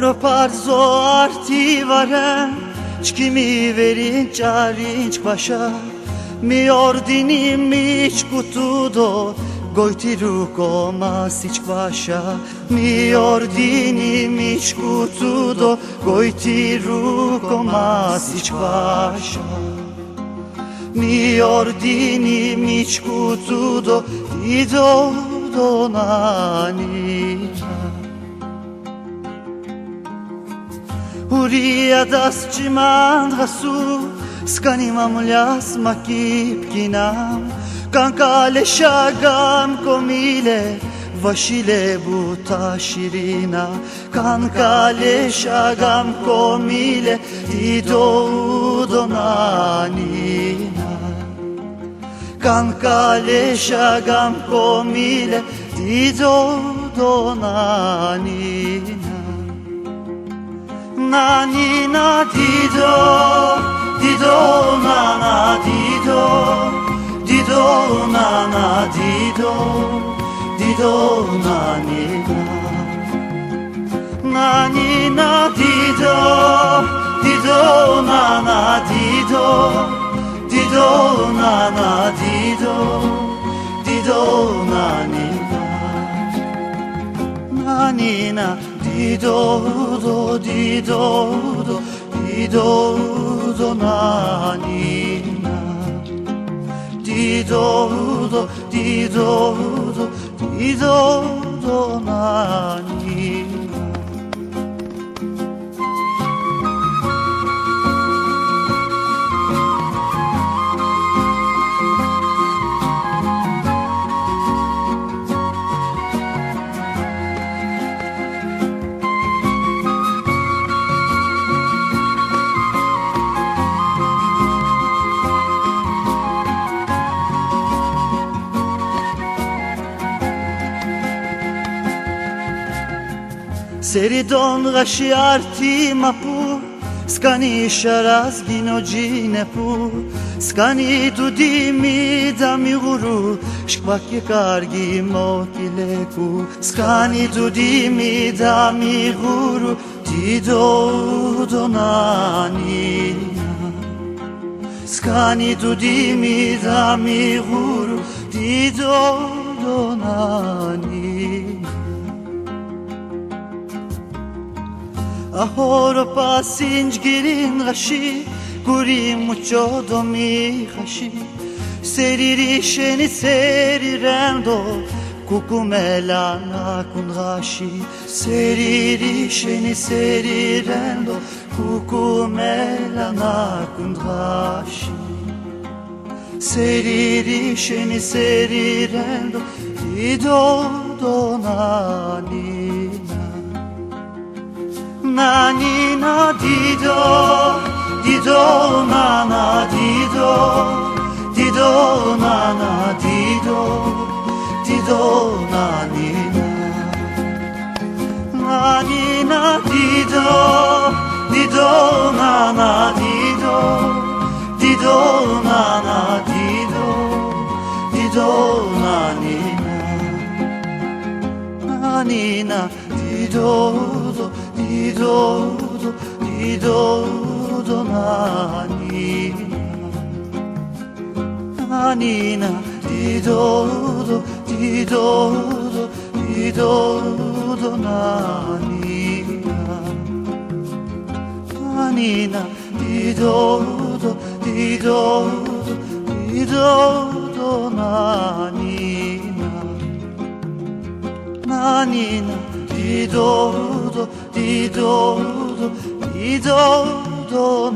Oro parzo arti varem Çkimi verin çarinç başa. Mi ordini mi çkutudo Gojti ruko masić vaša Mi ordini mi čkutudo Gojti ruko masić vaša Mi ordini mi čkutudo Ido do Uria das čiman hasu Skanimam ljas makip kinam. Kankale şagam komile Vaşile bu taşirina Kankale şagam komile Dido donanina Kankale şagam komile Dido donanina Nanina dido Dido nana dido Dido nana dido Dido nanina Nanina dido Dido nana dido Dido nana dido Dido nanina Nanina dido do dido do Dido do nanina di do do di do do di do do nani Seridon rashi arti mapu Skani sharaz ginogine pu. Skani dudimi dami guru Shkvak kargi mokileku Skani dudimi dami guru Dido donani. Skani dudimi dami guru Dido donani Ahoro pasinj girin gashi Guri mucho domi gashi Seriri sheni serirendo Kukumelana kun gashi Seriri sheni serirendo Kukumelana kun gashi Seriri sheni serirendo Dido donanina 那你那地走，地走那那地走，地走那那地走，地走那你那，那你那地走，地走那那地走，地走那那地走，地走那你那，那你那地走走。Do dido do dido do nanina nanina dido do dido do dido do nanina nanina dido do dido do dido do nanina nanina dido do do dido do